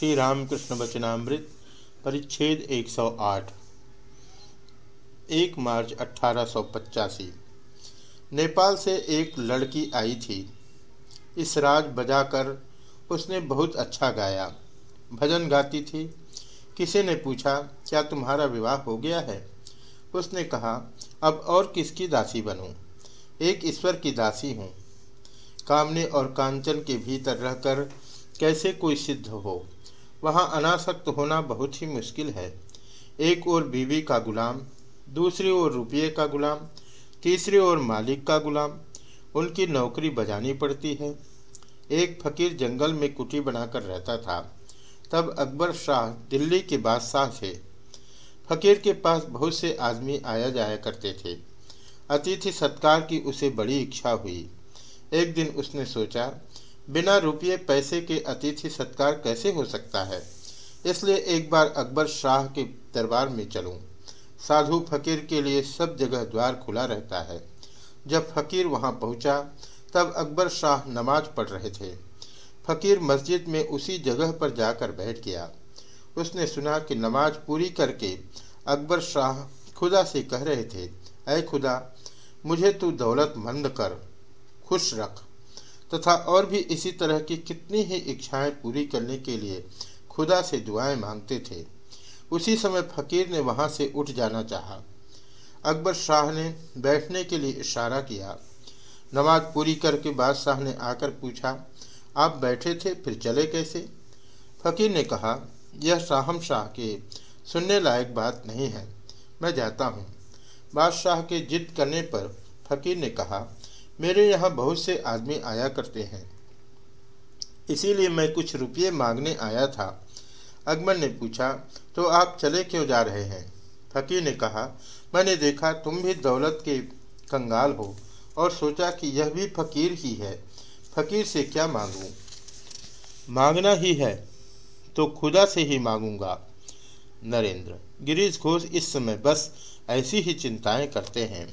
श्री रामकृष्ण वचनामृत, परिच्छेद 108 एक मार्च अट्ठारह नेपाल से एक लड़की आई थी। इस राज बजाकर उसने बहुत अच्छा गाया। भजन गाती थी। किसी ने पूछा, क्या तुम्हारा विवाह हो गया है? उसने कहा, अब और किसकी दासी बनूं? एक ईश्वर की दासी हूँ। कामने और कांचन के भीतर रहकर कैसे कोई सिद्ध हो? वहाँ अनासक्त होना बहुत ही मुश्किल है। एक ओर बीवी का गुलाम, दूसरी ओर रुपये का गुलाम, तीसरी ओर मालिक का गुलाम। उनकी नौकरी बजानी पड़ती है। एक फकीर जंगल में कुटी बनाकर रहता था। तब अकबर शाह दिल्ली के बादशाह थे। फकीर के पास बहुत से आदमी आया जाया करते थे। अतिथि सत्कार की उसे बड़ी इच्छा हुई। एक दिन उसने सोचा बिना रुपये पैसे के अतिथि सत्कार कैसे हो सकता है? इसलिए एक बार अकबर शाह के दरबार में चलूँ। साधु फकीर के लिए सब जगह द्वार खुला रहता है। जब फकीर वहाँ पहुँचा, तब अकबर शाह नमाज़ पढ़ रहे थे। फकीर मस्जिद में उसी जगह पर जाकर बैठ गया। उसने सुना कि नमाज़ पूरी करके अकबर शाह खुदा से कह रहे थे अय खुदा, मुझे तू दौलतमंद कर, खुश रख। तथा और भी इसी तरह की कितनी ही इच्छाएँ पूरी करने के लिए खुदा से दुआएँ मांगते थे। उसी समय फकीर ने वहाँ से उठ जाना चाहा। अकबर शाह ने बैठने के लिए इशारा किया। नमाज़ पूरी करके बादशाह ने आकर पूछा, आप बैठे थे, फिर चले कैसे? फकीर ने कहा, यह शाहम शाह के सुनने लायक बात नहीं है। मैं जाता हूँ। बादशाह के जिद करने पर फकीर ने कहा मेरे यहाँ बहुत से आदमी आया करते हैं। इसीलिए मैं कुछ रुपये मांगने आया था। अकबर ने पूछा तो आप चले क्यों जा रहे हैं? फकीर ने कहा, मैंने देखा तुम भी दौलत के कंगाल हो और सोचा कि यह भी फकीर ही है। फकीर से क्या मांगूं? मांगना ही है तो खुदा से ही मांगूँगा। नरेंद्र, गिरीश घोष, इस समय बस ऐसी ही चिंताएँ करते हैं।